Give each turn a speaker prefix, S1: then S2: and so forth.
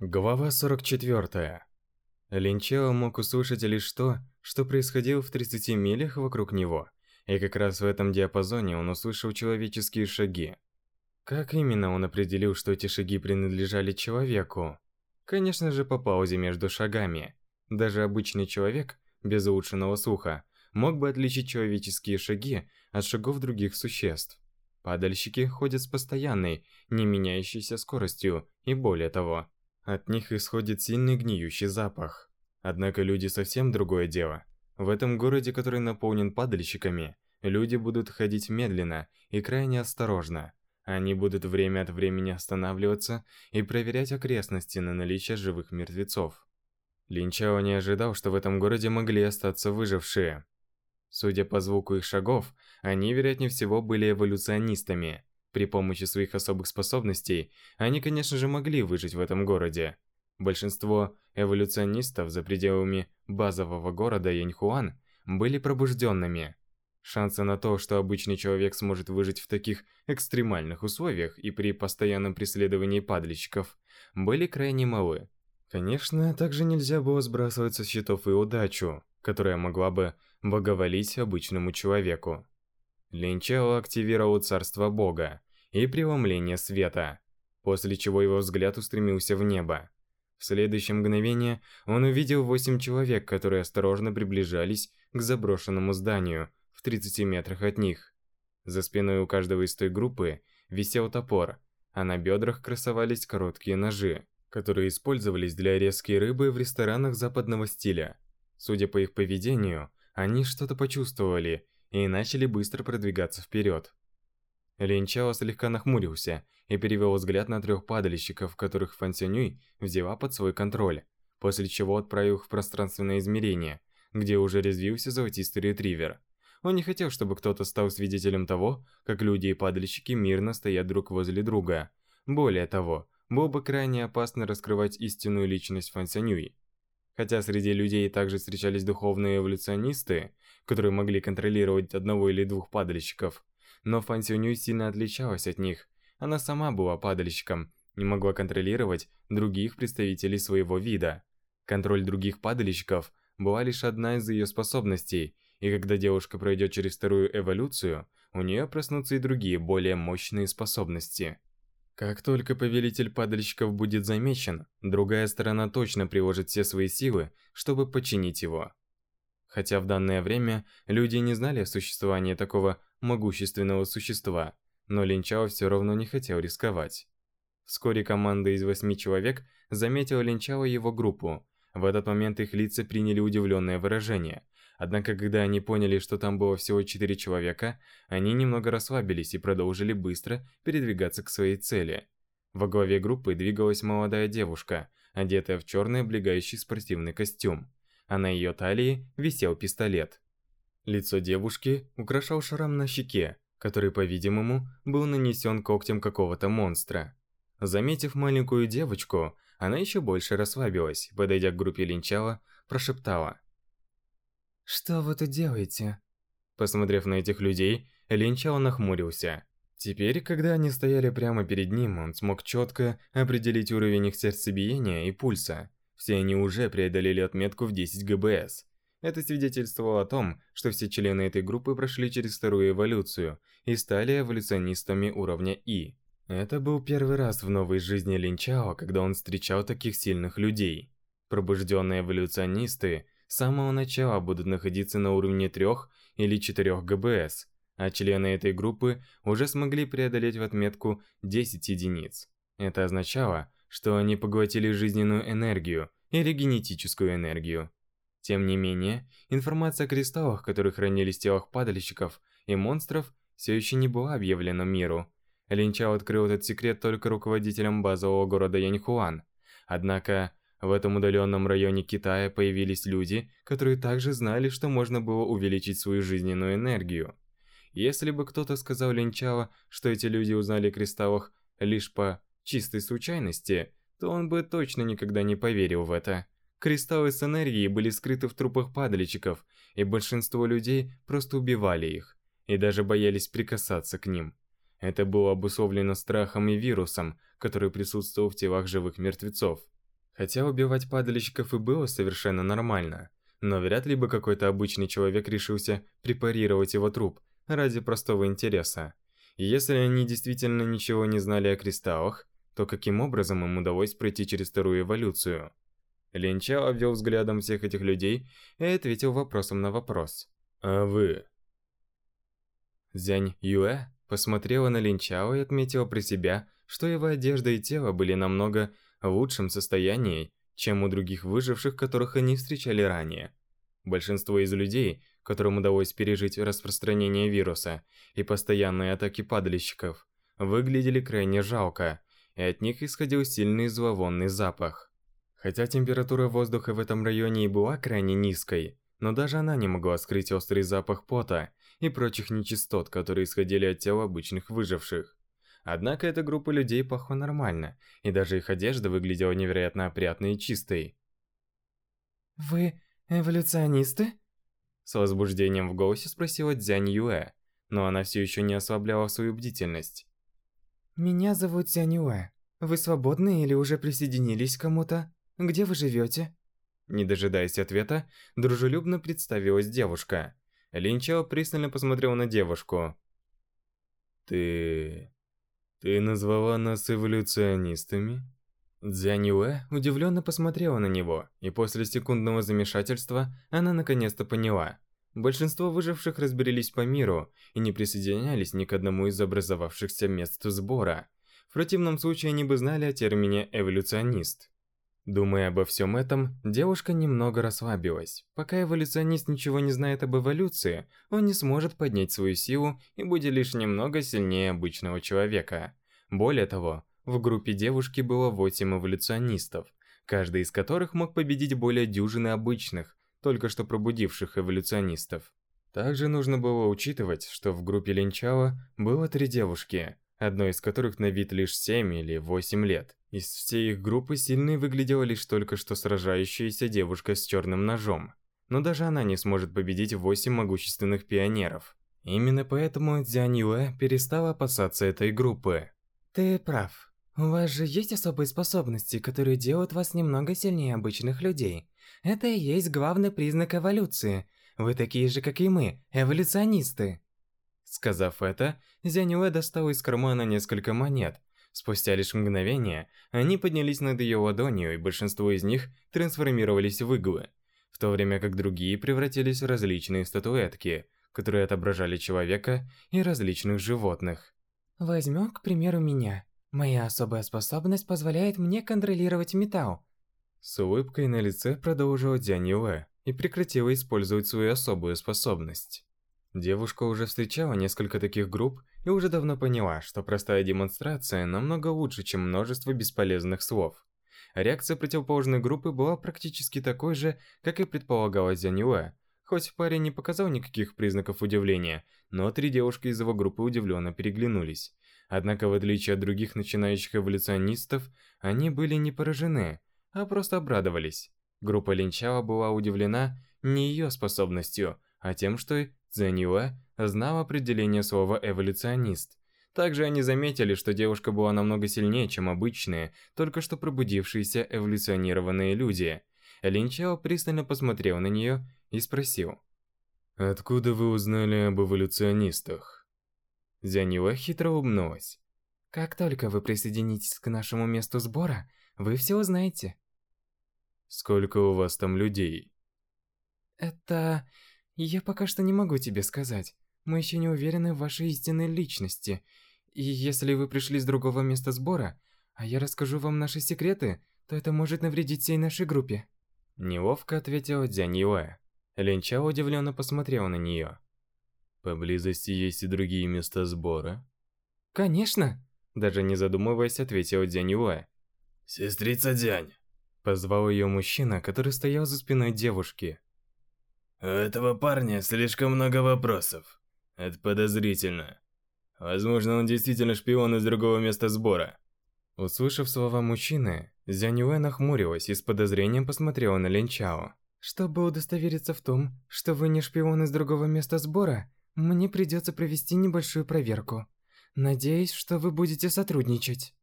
S1: Глава 44. Линчао мог услышать лишь то, что происходило в 30 милях вокруг него, и как раз в этом диапазоне он услышал человеческие шаги. Как именно он определил, что эти шаги принадлежали человеку? Конечно же, по паузе между шагами. Даже обычный человек, без улучшенного слуха, мог бы отличить человеческие шаги от шагов других существ. Падальщики ходят с постоянной, не меняющейся скоростью, и более того – от них исходит сильный гниющий запах. Однако люди совсем другое дело. В этом городе, который наполнен падальщиками, люди будут ходить медленно и крайне осторожно. Они будут время от времени останавливаться и проверять окрестности на наличие живых мертвецов. Линчао не ожидал, что в этом городе могли остаться выжившие. Судя по звуку их шагов, они, вероятнее всего, были эволюционистами – при помощи своих особых способностей они, конечно же, могли выжить в этом городе. Большинство эволюционистов за пределами базового города Яньхуан были пробужденными. Шансы на то, что обычный человек сможет выжить в таких экстремальных условиях и при постоянном преследовании падличков, были крайне малы. Конечно, также нельзя было сбрасывать со счетов и удачу, которая могла бы благоволить обычному человеку. Линчао активировал царство бога, и преломление света, после чего его взгляд устремился в небо. В следующее мгновение он увидел восемь человек, которые осторожно приближались к заброшенному зданию в 30 метрах от них. За спиной у каждого из той группы висел топор, а на бедрах красовались короткие ножи, которые использовались для резки рыбы в ресторанах западного стиля. Судя по их поведению, они что-то почувствовали и начали быстро продвигаться вперед. Линчао слегка нахмурился и перевел взгляд на трех падальщиков, которых Фан Сюнюй взяла под свой контроль, после чего отправил их в пространственное измерение, где уже резвился золотистый ретривер. Он не хотел, чтобы кто-то стал свидетелем того, как люди и падальщики мирно стоят друг возле друга. Более того, было бы крайне опасно раскрывать истинную личность Фан Сянюи. Хотя среди людей также встречались духовные эволюционисты, которые могли контролировать одного или двух падальщиков, но Фан Сюнюй сильно отличалась от них. Она сама была падальщиком, не могла контролировать других представителей своего вида. Контроль других падальщиков была лишь одна из ее способностей, и когда девушка пройдет через вторую эволюцию, у нее проснутся и другие более мощные способности. Как только повелитель падальщиков будет замечен, другая сторона точно приложит все свои силы, чтобы подчинить его. Хотя в данное время люди не знали о существовании такого могущественного существа, но Линчао все равно не хотел рисковать. Вскоре команда из восьми человек заметила Линчао и его группу. В этот момент их лица приняли удивленное выражение. Однако, когда они поняли, что там было всего четыре человека, они немного расслабились и продолжили быстро передвигаться к своей цели. Во главе группы двигалась молодая девушка, одетая в черный облегающий спортивный костюм, а на ее талии висел пистолет. Лицо девушки украшал шрам на щеке, который, по-видимому, был нанесен когтем какого-то монстра. Заметив маленькую девочку, она еще больше расслабилась, подойдя к группе линчала, прошептала.
S2: «Что вы тут делаете?»
S1: Посмотрев на этих людей, линчал нахмурился. Теперь, когда они стояли прямо перед ним, он смог четко определить уровень их сердцебиения и пульса. Все они уже преодолели отметку в 10 ГБС. Это свидетельствовало о том, что все члены этой группы прошли через вторую эволюцию и стали эволюционистами уровня И. Это был первый раз в новой жизни Линчао, когда он встречал таких сильных людей. Пробужденные эволюционисты с самого начала будут находиться на уровне 3 или 4 ГБС, а члены этой группы уже смогли преодолеть в отметку 10 единиц. Это означало, что они поглотили жизненную энергию или генетическую энергию, тем не менее, информация о кристаллах, которые хранились в телах падальщиков и монстров, все еще не была объявлена миру. Линчао открыл этот секрет только руководителям базового города Яньхуан. Однако, в этом удаленном районе Китая появились люди, которые также знали, что можно было увеличить свою жизненную энергию. Если бы кто-то сказал Линчао, что эти люди узнали о кристаллах лишь по чистой случайности, то он бы точно никогда не поверил в это. Кристаллы с энергией были скрыты в трупах падальщиков, и большинство людей просто убивали их, и даже боялись прикасаться к ним. Это было обусловлено страхом и вирусом, который присутствовал в телах живых мертвецов. Хотя убивать падальщиков и было совершенно нормально, но вряд ли бы какой-то обычный человек решился препарировать его труп ради простого интереса. И если они действительно ничего не знали о кристаллах, то каким образом им удалось пройти через вторую эволюцию – Линчао обвел взглядом всех этих людей и ответил вопросом на вопрос. «А вы?» Зянь Юэ посмотрела на Линчао и отметила про себя, что его одежда и тело были намного в лучшем состоянии, чем у других выживших, которых они встречали ранее. Большинство из людей, которым удалось пережить распространение вируса и постоянные атаки падальщиков, выглядели крайне жалко, и от них исходил сильный зловонный запах. Хотя температура воздуха в этом районе и была крайне низкой, но даже она не могла скрыть острый запах пота и прочих нечистот, которые исходили от тел обычных выживших. Однако эта группа людей пахла нормально, и даже их одежда выглядела невероятно опрятной и чистой.
S2: «Вы эволюционисты?»
S1: С возбуждением в голосе спросила Дзянь Юэ, но она все еще не ослабляла свою бдительность.
S2: «Меня зовут Дзянь Юэ. Вы свободны или уже присоединились к кому-то?» Где вы живете?»
S1: Не дожидаясь ответа, дружелюбно представилась девушка. Линчао пристально посмотрел на девушку. «Ты... ты назвала нас эволюционистами?» Дзянюэ удивленно посмотрела на него, и после секундного замешательства она наконец-то поняла. Большинство выживших разберелись по миру и не присоединялись ни к одному из образовавшихся мест сбора. В противном случае они бы знали о термине «эволюционист». Думая обо всем этом, девушка немного расслабилась. Пока эволюционист ничего не знает об эволюции, он не сможет поднять свою силу и будет лишь немного сильнее обычного человека. Более того, в группе девушки было 8 эволюционистов, каждый из которых мог победить более дюжины обычных, только что пробудивших эволюционистов. Также нужно было учитывать, что в группе Линчала было три девушки – одной из которых на вид лишь 7 или 8 лет. Из всей их группы сильной выглядела лишь только что сражающаяся девушка с черным ножом. Но даже она не сможет победить 8 могущественных пионеров. Именно поэтому Дзянь Юэ перестала опасаться этой группы.
S2: Ты прав. У вас же есть особые способности, которые делают вас немного сильнее обычных людей. Это и есть главный признак эволюции. Вы такие же, как и мы, эволюционисты.
S1: Сказав это, Зянюэ достал из кармана несколько монет. Спустя лишь мгновение, они поднялись над ее ладонью, и большинство из них трансформировались в иглы, в то время как другие превратились в различные статуэтки, которые отображали человека и различных животных.
S2: Возьмем, к примеру, меня. Моя особая способность позволяет мне контролировать металл.
S1: С улыбкой на лице продолжила Дзянь и прекратила использовать свою особую способность. Девушка уже встречала несколько таких групп и уже давно поняла, что простая демонстрация намного лучше, чем множество бесполезных слов. Реакция противоположной группы была практически такой же, как и предполагалось Занюэ. Хоть парень не показал никаких признаков удивления, но три девушки из его группы удивленно переглянулись. Однако, в отличие от других начинающих эволюционистов, они были не поражены, а просто обрадовались. Группа Линчала была удивлена не ее способностью, а тем, что Цзэнь Юэ знал определение слова «эволюционист». Также они заметили, что девушка была намного сильнее, чем обычные, только что пробудившиеся эволюционированные люди. Лин пристально посмотрел на нее и спросил. «Откуда вы узнали об эволюционистах?» Зянила хитро улыбнулась.
S2: «Как только вы присоединитесь к нашему месту сбора, вы все узнаете».
S1: «Сколько у вас там людей?»
S2: «Это... Я пока что не могу тебе сказать. Мы еще не уверены в вашей истинной личности. И если вы пришли с другого места сбора, а я расскажу вам наши секреты, то это может навредить всей нашей группе.
S1: Неловко ответила Дзянь Юэ. Линча удивленно посмотрел на нее. Поблизости есть и другие места сбора?
S2: Конечно!
S1: Даже не задумываясь, ответила Дзянь Юэ.
S3: Сестрица Дзянь!
S1: Позвал ее мужчина, который стоял за спиной девушки.
S3: У этого парня слишком много вопросов. Это подозрительно. Возможно, он действительно шпион из другого места сбора.
S1: Услышав слова мужчины, Зянюэ нахмурилась и с подозрением посмотрела на Линчао.
S2: Чтобы удостовериться в том, что вы не шпион из другого места сбора, мне придется провести небольшую проверку. Надеюсь, что вы будете сотрудничать.